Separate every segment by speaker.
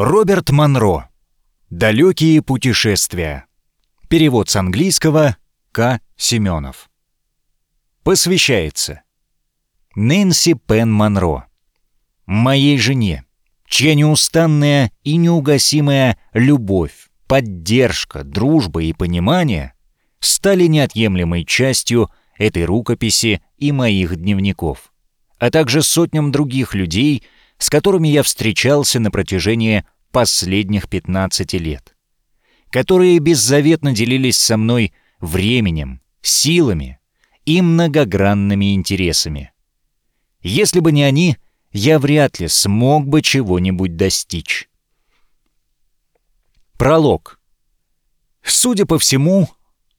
Speaker 1: Роберт Монро. Далекие путешествия. Перевод с английского К. Семенов. Посвящается Нэнси Пен Монро. Моей жене, чья неустанная и неугасимая любовь, поддержка, дружба и понимание стали неотъемлемой частью этой рукописи и моих дневников, а также сотням других людей, с которыми я встречался на протяжении последних 15 лет, которые беззаветно делились со мной временем, силами и многогранными интересами. Если бы не они, я вряд ли смог бы чего-нибудь достичь. Пролог. Судя по всему,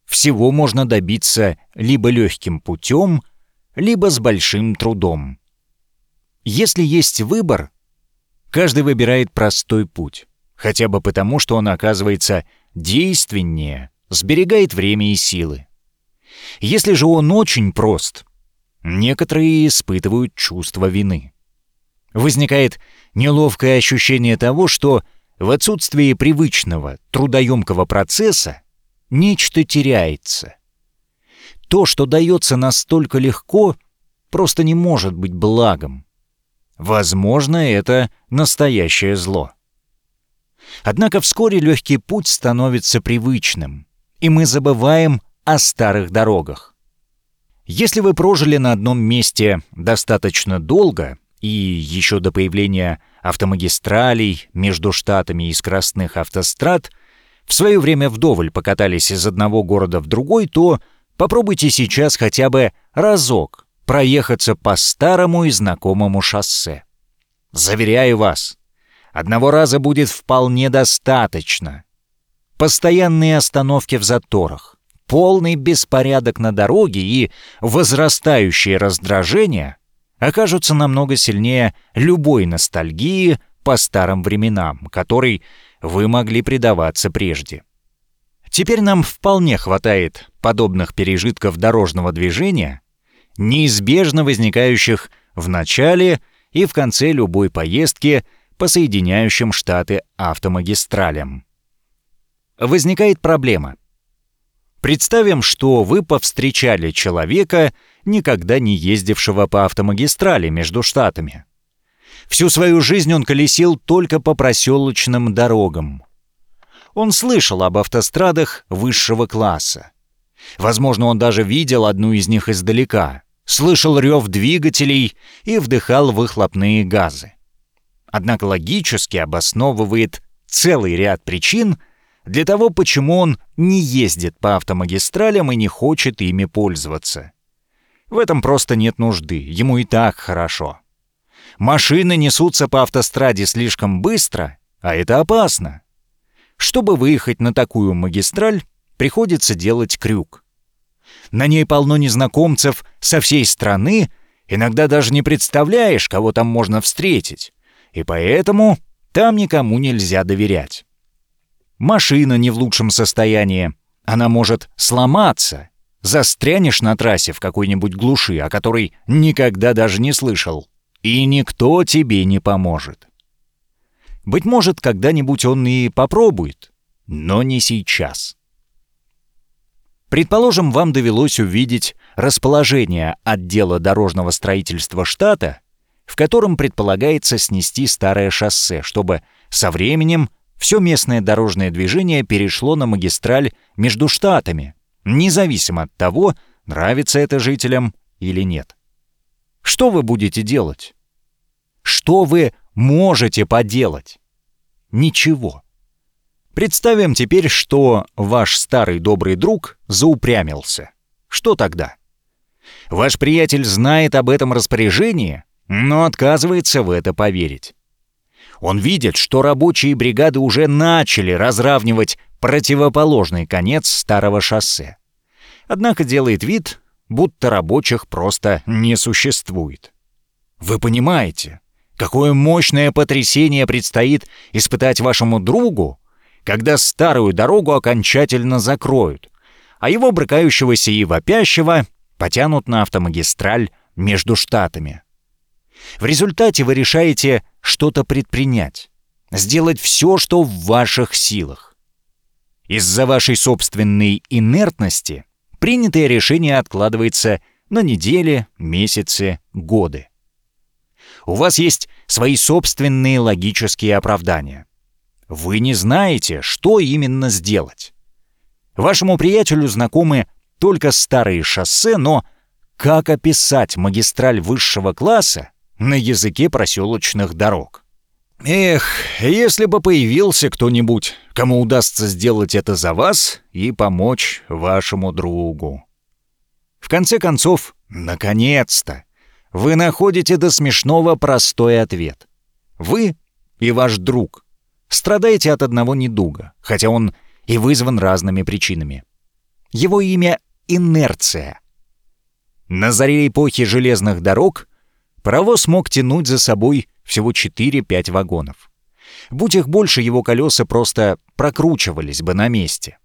Speaker 1: всего можно добиться либо легким путем, либо с большим трудом. Если есть выбор, каждый выбирает простой путь, хотя бы потому, что он оказывается действеннее, сберегает время и силы. Если же он очень прост, некоторые испытывают чувство вины. Возникает неловкое ощущение того, что в отсутствии привычного, трудоемкого процесса нечто теряется. То, что дается настолько легко, просто не может быть благом. Возможно, это настоящее зло. Однако вскоре легкий путь становится привычным, и мы забываем о старых дорогах. Если вы прожили на одном месте достаточно долго, и еще до появления автомагистралей между штатами и скоростных автострад, в свое время вдоволь покатались из одного города в другой, то попробуйте сейчас хотя бы разок проехаться по старому и знакомому шоссе. Заверяю вас, одного раза будет вполне достаточно. Постоянные остановки в заторах, полный беспорядок на дороге и возрастающее раздражение окажутся намного сильнее любой ностальгии по старым временам, которой вы могли предаваться прежде. Теперь нам вполне хватает подобных пережитков дорожного движения, неизбежно возникающих в начале и в конце любой поездки по соединяющим Штаты автомагистралям. Возникает проблема. Представим, что вы повстречали человека, никогда не ездившего по автомагистрали между штатами. Всю свою жизнь он колесил только по проселочным дорогам. Он слышал об автострадах высшего класса. Возможно, он даже видел одну из них издалека слышал рев двигателей и вдыхал выхлопные газы. Однако логически обосновывает целый ряд причин для того, почему он не ездит по автомагистралям и не хочет ими пользоваться. В этом просто нет нужды, ему и так хорошо. Машины несутся по автостраде слишком быстро, а это опасно. Чтобы выехать на такую магистраль, приходится делать крюк. На ней полно незнакомцев со всей страны, иногда даже не представляешь, кого там можно встретить. И поэтому там никому нельзя доверять. Машина не в лучшем состоянии. Она может сломаться. Застрянешь на трассе в какой-нибудь глуши, о которой никогда даже не слышал. И никто тебе не поможет. Быть может, когда-нибудь он и попробует, но не сейчас. Предположим, вам довелось увидеть расположение отдела дорожного строительства штата, в котором предполагается снести старое шоссе, чтобы со временем все местное дорожное движение перешло на магистраль между штатами, независимо от того, нравится это жителям или нет. Что вы будете делать? Что вы можете поделать? Ничего. Представим теперь, что ваш старый добрый друг заупрямился. Что тогда? Ваш приятель знает об этом распоряжении, но отказывается в это поверить. Он видит, что рабочие бригады уже начали разравнивать противоположный конец старого шоссе. Однако делает вид, будто рабочих просто не существует. Вы понимаете, какое мощное потрясение предстоит испытать вашему другу, когда старую дорогу окончательно закроют, а его брыкающегося и вопящего потянут на автомагистраль между штатами. В результате вы решаете что-то предпринять. сделать все, что в ваших силах. Из-за вашей собственной инертности принятое решение откладывается на недели, месяцы, годы. У вас есть свои собственные логические оправдания. Вы не знаете, что именно сделать. Вашему приятелю знакомы только старые шоссе, но как описать магистраль высшего класса на языке проселочных дорог? Эх, если бы появился кто-нибудь, кому удастся сделать это за вас и помочь вашему другу. В конце концов, наконец-то, вы находите до смешного простой ответ. Вы и ваш друг страдаете от одного недуга, хотя он и вызван разными причинами. Его имя — инерция. На заре эпохи железных дорог паровоз мог тянуть за собой всего 4-5 вагонов. Будь их больше, его колеса просто прокручивались бы на месте.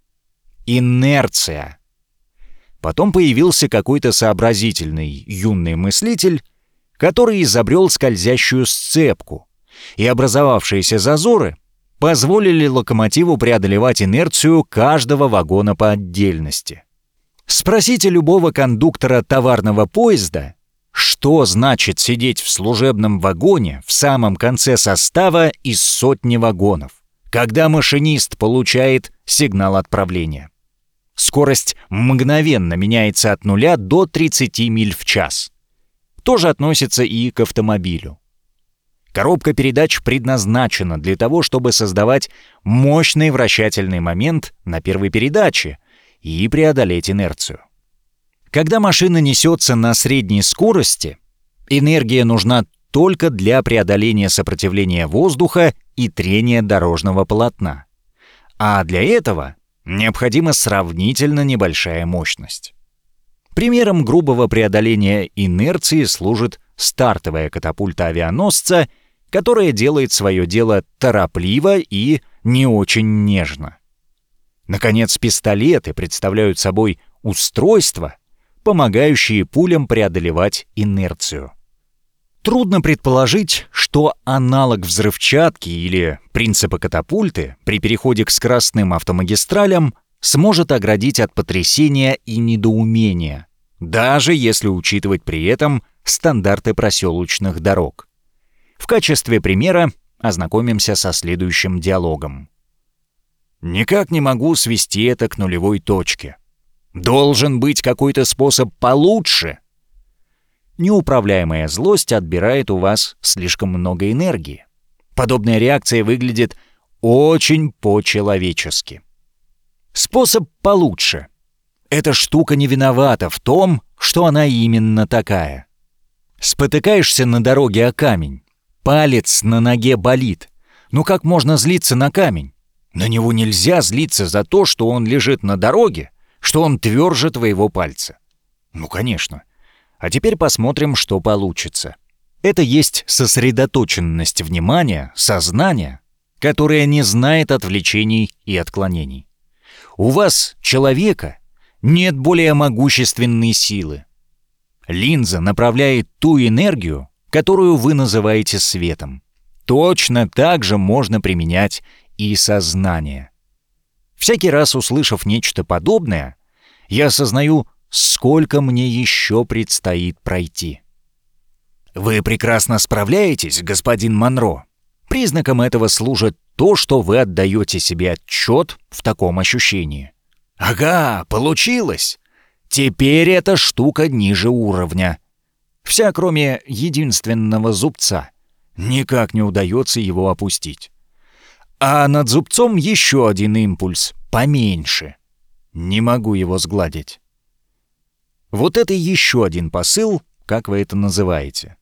Speaker 1: Инерция. Потом появился какой-то сообразительный юный мыслитель, который изобрел скользящую сцепку, и образовавшиеся зазоры позволили локомотиву преодолевать инерцию каждого вагона по отдельности. Спросите любого кондуктора товарного поезда, что значит сидеть в служебном вагоне в самом конце состава из сотни вагонов, когда машинист получает сигнал отправления? Скорость мгновенно меняется от нуля до 30 миль в час. Тоже относится и к автомобилю. Коробка передач предназначена для того, чтобы создавать мощный вращательный момент на первой передаче и преодолеть инерцию. Когда машина несется на средней скорости, энергия нужна только для преодоления сопротивления воздуха и трения дорожного полотна. А для этого необходима сравнительно небольшая мощность. Примером грубого преодоления инерции служит стартовая катапульта авианосца, которая делает свое дело торопливо и не очень нежно. Наконец, пистолеты представляют собой устройство, помогающие пулям преодолевать инерцию. Трудно предположить, что аналог взрывчатки или принципа катапульты при переходе к скоростным автомагистралям сможет оградить от потрясения и недоумения, даже если учитывать при этом стандарты проселочных дорог. В качестве примера ознакомимся со следующим диалогом. «Никак не могу свести это к нулевой точке», Должен быть какой-то способ получше. Неуправляемая злость отбирает у вас слишком много энергии. Подобная реакция выглядит очень по-человечески. Способ получше. Эта штука не виновата в том, что она именно такая. Спотыкаешься на дороге о камень. Палец на ноге болит. Ну как можно злиться на камень? На него нельзя злиться за то, что он лежит на дороге, что он тверже твоего пальца. Ну, конечно. А теперь посмотрим, что получится. Это есть сосредоточенность внимания, сознания, которая не знает отвлечений и отклонений. У вас, человека, нет более могущественной силы. Линза направляет ту энергию, которую вы называете светом. Точно так же можно применять и сознание. Всякий раз услышав нечто подобное, я осознаю, сколько мне еще предстоит пройти. Вы прекрасно справляетесь, господин Монро. Признаком этого служит то, что вы отдаете себе отчет в таком ощущении. Ага, получилось. Теперь эта штука ниже уровня. Вся, кроме единственного зубца. Никак не удается его опустить а над зубцом еще один импульс, поменьше. Не могу его сгладить. Вот это еще один посыл, как вы это называете.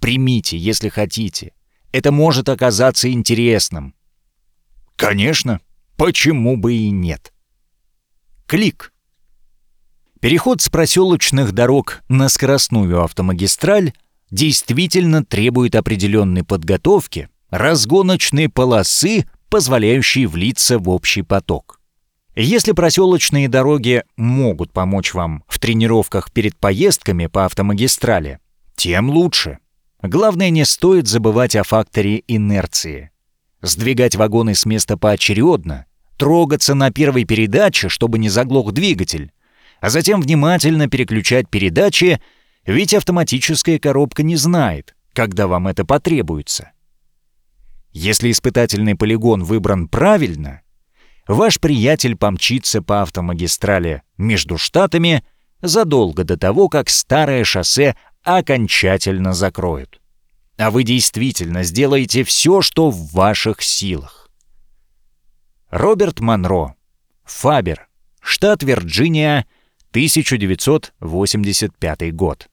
Speaker 1: Примите, если хотите. Это может оказаться интересным. Конечно, почему бы и нет. Клик. Переход с проселочных дорог на скоростную автомагистраль действительно требует определенной подготовки, разгоночной полосы позволяющий влиться в общий поток. Если проселочные дороги могут помочь вам в тренировках перед поездками по автомагистрали, тем лучше. Главное, не стоит забывать о факторе инерции. сдвигать вагоны с места поочередно, трогаться на первой передаче, чтобы не заглох двигатель, а затем внимательно переключать передачи, ведь автоматическая коробка не знает, когда вам это потребуется. Если испытательный полигон выбран правильно, ваш приятель помчится по автомагистрали между штатами задолго до того, как старое шоссе окончательно закроют. А вы действительно сделаете все, что в ваших силах. Роберт Монро. Фабер. Штат Вирджиния. 1985 год.